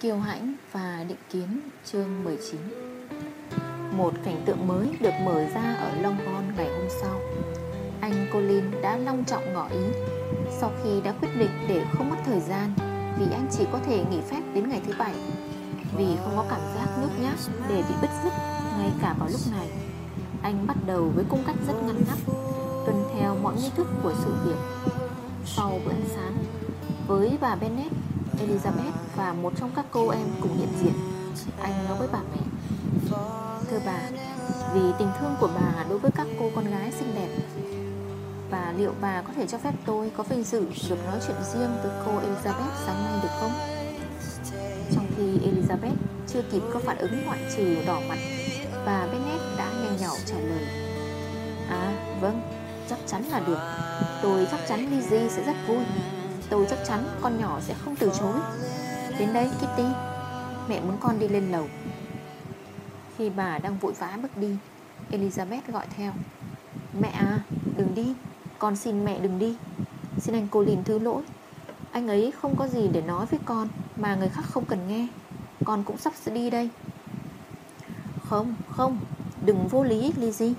Kiêu hãnh và định kiến, chương 19 Một cảnh tượng mới được mở ra ở Long Bon ngày hôm sau. Anh Colin đã long trọng ngỏ ý. Sau khi đã quyết định để không mất thời gian, Vì anh chỉ có thể nghỉ phép đến ngày thứ bảy. Vì không có cảm giác nước nhát để bị bứt rứt ngay cả vào lúc này, Anh bắt đầu với cung cách rất ngăn nắp, Tuân theo mọi nghi thức của sự việc. Sau bữa ăn sáng, Với bà Bennett Elizabeth và một trong các cô em cùng hiện diện. Anh nói với bà mẹ Thưa bà Vì tình thương của bà đối với các cô con gái xinh đẹp Và liệu bà có thể cho phép tôi có vinh dự được nói chuyện riêng với cô Elizabeth sáng nay được không? Trong khi Elizabeth chưa kịp có phản ứng ngoại trừ đỏ mặt Bà Bennett đã nhanh nhỏ trả lời À vâng, chắc chắn là được. Tôi chắc chắn Lizzie sẽ rất vui. Tôi chắc chắn con nhỏ sẽ không từ chối. Đến đây, Kitty. Mẹ muốn con đi lên lầu. Khi bà đang vội vã bước đi, Elizabeth gọi theo. Mẹ à đừng đi. Con xin mẹ đừng đi. Xin anh cô Lìn thứ lỗi. Anh ấy không có gì để nói với con Mà người khác không cần nghe. Con cũng sắp sẽ đi đây. Không không. Đừng vô lý Lizzie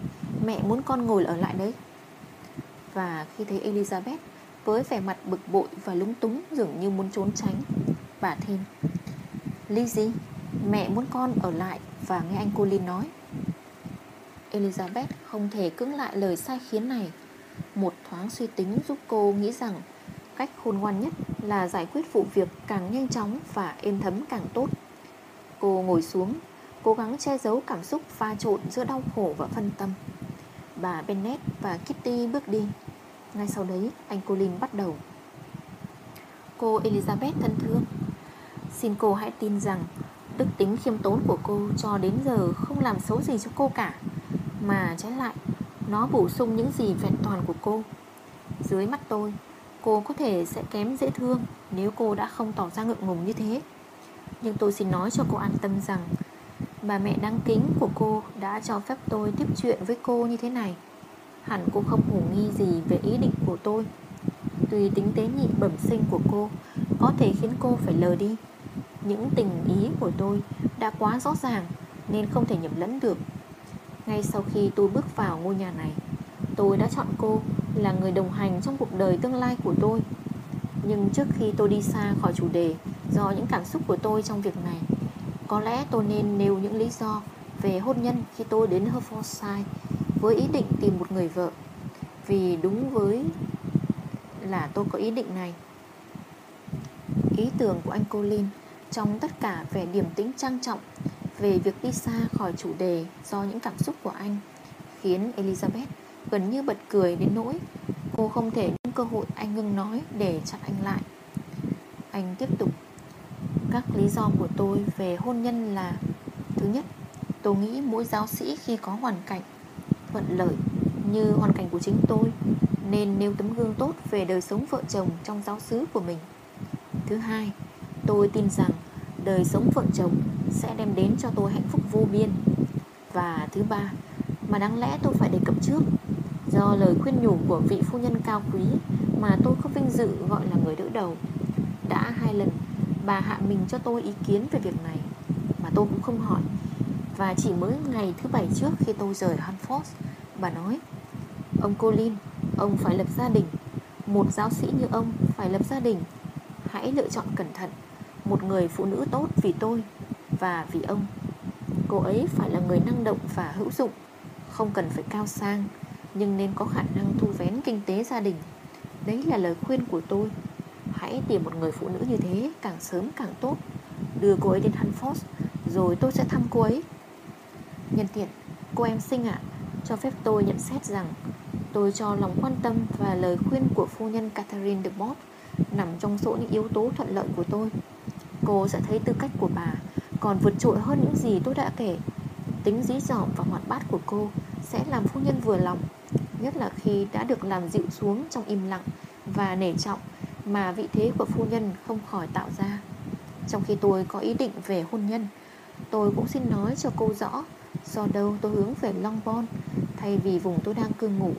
Mẹ muốn con ngồi ở lại đấy. Và khi thấy Elizabeth với vẻ mặt bực bội và lúng túng Dường như muốn trốn tránh. Bà thêm Lizzie Mẹ muốn con ở lại và nghe anh Colin nói. Elizabeth không thể cưỡng lại lời sai khiến này. Một thoáng suy tính giúp cô nghĩ rằng Cách khôn ngoan nhất là giải quyết vụ việc càng nhanh chóng và êm thấm càng tốt. Cô ngồi xuống, Cố gắng che giấu cảm xúc pha trộn giữa đau khổ và phân tâm. Bà Bennett và Kitty bước đi ngay sau đấy, anh Colin bắt đầu. Cô Elizabeth thân thương. Xin cô hãy tin rằng, Đức tính khiêm tốn của cô cho đến giờ không làm xấu gì cho cô cả. Mà trái lại, Nó bổ sung những gì vẹn toàn của cô. Dưới mắt tôi, Cô có thể sẽ kém dễ thương Nếu cô đã không tỏ ra ngượng ngùng như thế. Nhưng tôi xin nói cho cô an tâm rằng, Bà mẹ đáng kính của cô đã cho phép tôi tiếp chuyện với cô như thế này. Hẳn cô không hồ nghi gì về ý định của tôi. Tuy tính tế nhị bẩm sinh của cô, Có thể khiến cô phải lờ đi. Những tình ý của tôi đã quá rõ ràng, Nên không thể nhầm lẫn được. Ngay sau khi tôi bước vào ngôi nhà này, Tôi đã chọn cô là người đồng hành trong cuộc đời tương lai của tôi. Nhưng trước khi tôi đi xa khỏi chủ đề Do những cảm xúc của tôi trong việc này, Có lẽ tôi nên nêu những lý do về hôn nhân khi tôi đến Hertfordshire với ý định tìm một người vợ. Vì đúng với là tôi có ý định này. Ý tưởng của anh Colin Trong tất cả vẻ điềm tĩnh trang trọng Về việc đi xa khỏi chủ đề Do những cảm xúc của anh Khiến Elizabeth gần như bật cười đến nỗi Cô không thể những cơ hội anh ngưng nói Để chặn anh lại. Anh tiếp tục, Các lý do của tôi về hôn nhân là, Thứ nhất, Tôi nghĩ mỗi giáo sĩ khi có hoàn cảnh thuận lợi như hoàn cảnh của chính tôi Nên nêu tấm gương tốt về đời sống vợ chồng trong giáo xứ của mình. Thứ hai, tôi tin rằng đời sống vợ chồng sẽ đem đến cho tôi hạnh phúc vô biên. Và thứ ba, mà đáng lẽ tôi phải đề cập trước Do lời khuyên nhủ của vị phu nhân cao quý mà tôi có vinh dự gọi là người đỡ đầu Đã hai lần bà hạ mình cho tôi ý kiến về việc này Mà tôi cũng không hỏi và chỉ mới ngày thứ bảy trước khi tôi rời Hanford Bà nói Ông Colin, ông phải lập gia đình. Một giáo sĩ như ông phải lập gia đình. Hãy lựa chọn cẩn thận Một người phụ nữ tốt vì tôi Và vì ông. Cô ấy phải là người năng động và hữu dụng Không cần phải cao sang Nhưng nên có khả năng thu vén kinh tế gia đình. Đấy là lời khuyên của tôi. Hãy tìm một người phụ nữ như thế Càng sớm càng tốt. Đưa cô ấy đến Hanford Rồi tôi sẽ thăm cô ấy. Nhân tiện, cô em xinh ạ. Cho phép tôi nhận xét rằng Tôi cho lòng quan tâm và lời khuyên của phu nhân Catherine de Bott Nằm trong số những yếu tố thuận lợi của tôi. Cô sẽ thấy tư cách của bà Còn vượt trội hơn những gì tôi đã kể. Tính dí dỏm và hoạt bát của cô Sẽ làm phu nhân vừa lòng Nhất là khi đã được làm dịu xuống trong im lặng Và nể trọng Mà vị thế của phu nhân không khỏi tạo ra. Trong khi tôi có ý định về hôn nhân Tôi cũng xin nói cho cô rõ Do đâu tôi hướng về Long Bon Thay vì vùng tôi đang cư ngụ,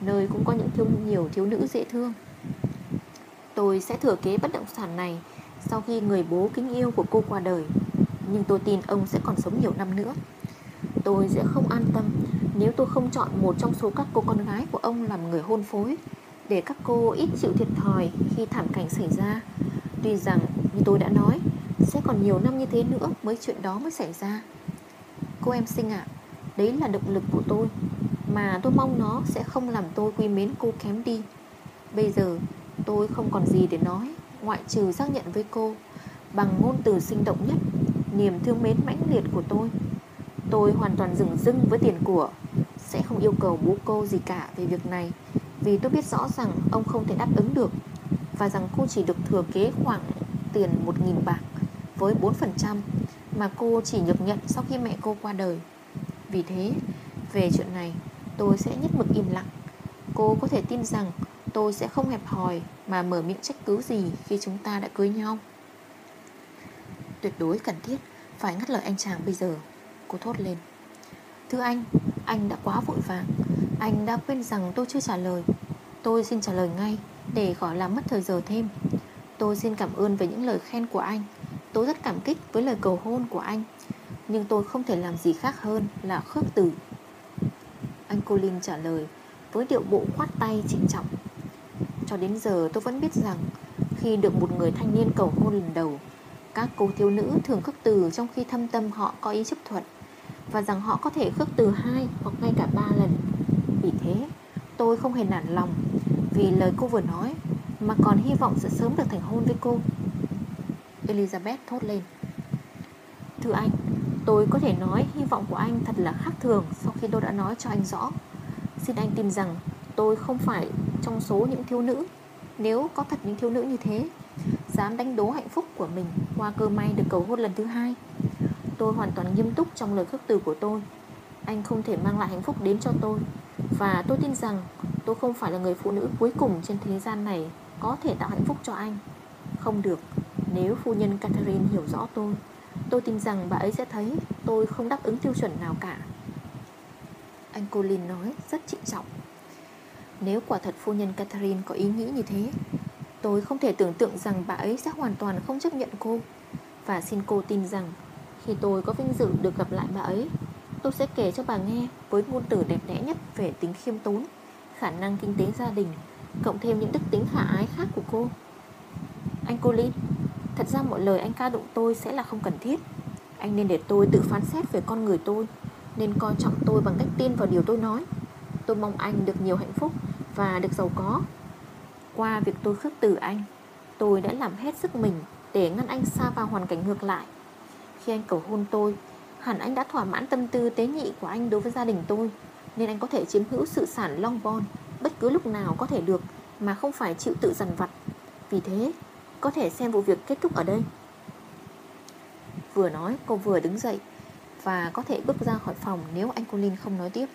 Nơi cũng có những thiếu nhiều thiếu nữ dễ thương. Tôi sẽ thừa kế bất động sản này Sau khi người bố kính yêu của cô qua đời, Nhưng tôi tin ông sẽ còn sống nhiều năm nữa. Tôi sẽ không an tâm Nếu tôi không chọn một trong số các cô con gái của ông làm người hôn phối, Để các cô ít chịu thiệt thòi khi thảm cảnh xảy ra. Tuy rằng, như tôi đã nói, Sẽ còn nhiều năm như thế nữa mới chuyện đó mới xảy ra. Cô em sinh ạ. Đấy là động lực của tôi, Mà tôi mong nó sẽ không làm tôi quý mến cô kém đi. Bây giờ, tôi không còn gì để nói, Ngoại trừ xác nhận với cô Bằng ngôn từ sinh động nhất, Niềm thương mến mãnh liệt của tôi. Tôi hoàn toàn dừng dưng với tiền của, Sẽ không yêu cầu bố cô gì cả về việc này, Vì tôi biết rõ rằng ông không thể đáp ứng được Và rằng cô chỉ được thừa kế khoảng tiền 1.000 bạc Với 4% mà cô chỉ được nhận sau khi mẹ cô qua đời. Vì thế Về chuyện này tôi sẽ nhất mực im lặng. Cô có thể tin rằng Tôi sẽ không hẹp hòi Mà mở miệng trách cứ gì khi chúng ta đã cưới nhau. Tuyệt đối cần thiết Phải ngắt lời anh chàng bây giờ. Cô thốt lên. Thưa anh, anh đã quá vội vàng. Anh đã quên rằng tôi chưa trả lời. Tôi xin trả lời ngay Để khỏi làm mất thời giờ thêm. Tôi xin cảm ơn về những lời khen của anh. Tôi rất cảm kích với lời cầu hôn của anh, Nhưng tôi không thể làm gì khác hơn là khước từ. Anh Colin trả lời Với điệu bộ khoát tay trịnh trọng. Cho đến giờ tôi vẫn biết rằng Khi được một người thanh niên cầu hôn lần đầu, Các cô thiếu nữ thường khước từ Trong khi thâm tâm họ có ý chấp thuận, Và rằng họ có thể khước từ hai Hoặc ngay cả ba lần. Vì thế, tôi không hề nản lòng Vì lời cô vừa nói, Mà còn hy vọng sẽ sớm được thành hôn với cô. Elizabeth thốt lên. Thưa anh, Tôi có thể nói hy vọng của anh thật là khác thường Sau khi tôi đã nói cho anh rõ. Xin anh tin rằng tôi không phải trong số những thiếu nữ. Nếu có thật những thiếu nữ như thế, Dám đánh đố hạnh phúc của mình Qua cơ may được cầu hôn lần thứ hai, Tôi hoàn toàn nghiêm túc trong lời khước từ của tôi. Anh không thể mang lại hạnh phúc đến cho tôi. Và tôi tin rằng Tôi không phải là người phụ nữ cuối cùng trên thế gian này Có thể tạo hạnh phúc cho anh. Không được. Nếu phu nhân Catherine hiểu rõ tôi Tôi tin rằng bà ấy sẽ thấy Tôi không đáp ứng tiêu chuẩn nào cả. Anh Colin nói rất trịnh trọng. Nếu quả thật phu nhân Catherine có ý nghĩ như thế, Tôi không thể tưởng tượng rằng bà ấy sẽ hoàn toàn không chấp nhận cô. Và xin cô tin rằng, Khi tôi có vinh dự được gặp lại bà ấy, Tôi sẽ kể cho bà nghe Với ngôn từ đẹp đẽ nhất về tính khiêm tốn, Khả năng kinh tế gia đình, Cộng thêm những đức tính khả ái khác của cô. Anh Colin Thật ra mọi lời anh ca đụng tôi sẽ là không cần thiết. Anh nên để tôi tự phán xét về con người tôi, Nên coi trọng tôi bằng cách tin vào điều tôi nói. Tôi mong anh được nhiều hạnh phúc Và được giàu có. Qua việc tôi khước từ anh, Tôi đã làm hết sức mình Để ngăn anh xa vào hoàn cảnh ngược lại. Khi anh cầu hôn tôi, Hẳn anh đã thỏa mãn tâm tư tế nhị của anh đối với gia đình tôi, Nên anh có thể chiếm hữu sự sản Long Bon Bất cứ lúc nào có thể được Mà không phải chịu tự dằn vặt. Vì thế có thể xem vụ việc kết thúc ở đây. Vừa nói, cô vừa đứng dậy Và có thể bước ra khỏi phòng Nếu anh Colin không nói tiếp.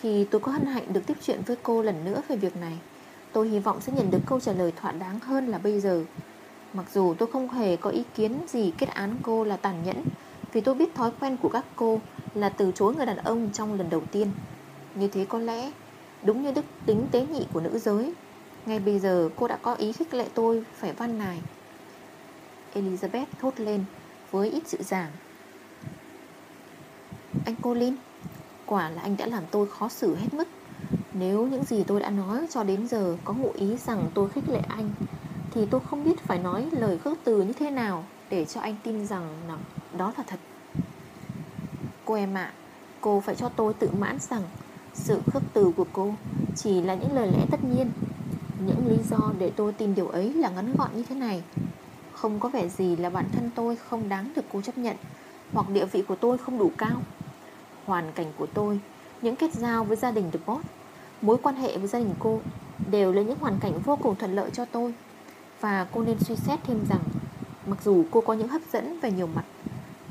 Khi tôi có hân hạnh được tiếp chuyện với cô lần nữa về việc này, Tôi hy vọng sẽ nhận được câu trả lời thỏa đáng hơn là bây giờ. Mặc dù tôi không hề có ý kiến gì kết án cô là tàn nhẫn, Vì tôi biết thói quen của các cô là từ chối người đàn ông trong lần đầu tiên. Như thế có lẽ, Đúng như đức tính tế nhị của nữ giới ngay bây giờ cô đã có ý khích lệ tôi Phải văn này. Elizabeth thốt lên Với ít sự giảm Anh Colin, Quả là anh đã làm tôi khó xử hết mức. Nếu những gì tôi đã nói cho đến giờ Có ngụ ý rằng tôi khích lệ anh, Thì tôi không biết phải nói lời khước từ như thế nào Để cho anh tin rằng đó là thật. Cô em ạ, Cô phải cho tôi tự mãn rằng Sự khước từ của cô Chỉ là những lời lẽ tất nhiên những lý do để tôi tin điều ấy là ngắn gọn như thế này. Không có vẻ gì là bản thân tôi không đáng được cô chấp nhận, Hoặc địa vị của tôi không đủ cao. Hoàn cảnh của tôi, Những kết giao với gia đình được bót Mối quan hệ với gia đình cô Đều là những hoàn cảnh vô cùng thuận lợi cho tôi. Và cô nên suy xét thêm rằng, Mặc dù cô có những hấp dẫn về nhiều mặt,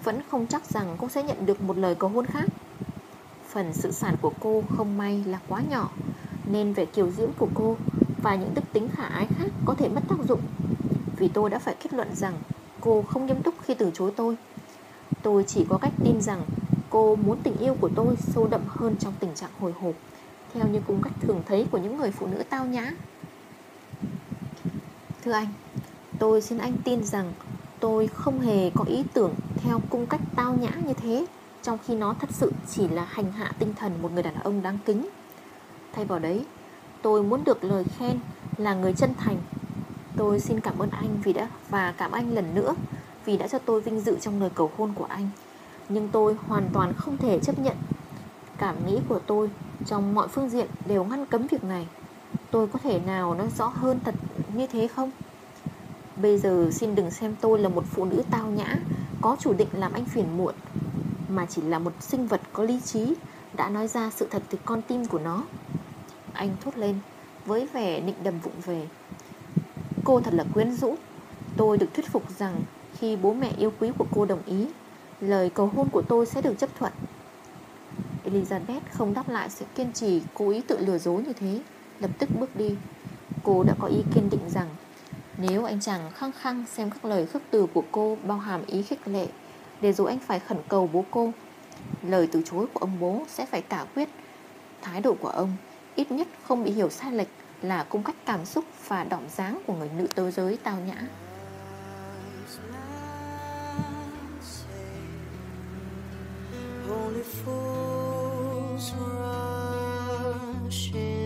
Vẫn không chắc rằng cô sẽ nhận được một lời cầu hôn khác. Phần sự sản của cô không may là quá nhỏ, Nên vẻ kiều diễm của cô và những đức tính khả ái khác có thể mất tác dụng. Vì tôi đã phải kết luận rằng cô không nghiêm túc khi từ chối tôi. Tôi chỉ có cách tin rằng cô muốn tình yêu của tôi sâu đậm hơn trong tình trạng hồi hộp Theo như cung cách thường thấy của những người phụ nữ tao nhã. Thưa anh, tôi xin anh tin rằng Tôi không hề có ý tưởng theo cung cách tao nhã như thế Trong khi nó thật sự chỉ là hành hạ tinh thần một người đàn ông đáng kính. Thay vào đấy, tôi muốn được lời khen là người chân thành. Tôi xin cảm ơn anh vì đã, và cảm anh lần nữa Vì đã cho tôi vinh dự trong lời cầu hôn của anh. Nhưng tôi hoàn toàn không thể chấp nhận. Cảm nghĩ của tôi trong mọi phương diện đều ngăn cấm việc này. Tôi có thể nào nói rõ hơn thật như thế không? Bây giờ xin đừng xem tôi là một phụ nữ tao nhã, Có chủ định làm anh phiền muộn, Mà chỉ là một sinh vật có lý trí Đã nói ra sự thật từ con tim của nó. Anh thốt lên, Với vẻ nịnh đầm vụng về. Cô thật là quyến rũ. Tôi được thuyết phục rằng Khi bố mẹ yêu quý của cô đồng ý, Lời cầu hôn của tôi sẽ được chấp thuận. Elizabeth không đáp lại sự kiên trì Cố ý tự lừa dối như thế, Lập tức bước đi. Cô đã có ý kiên định rằng, nếu anh chàng khăng khăng xem các lời khước từ của cô bao hàm ý khích lệ, Để dù anh phải khẩn cầu bố cô, Lời từ chối của ông bố sẽ phải tả quyết Thái độ của ông ít nhất không bị hiểu sai lệch Là cung cách cảm xúc và đỏm dáng của người nữ tớ giới tao nhã. Only fools rushing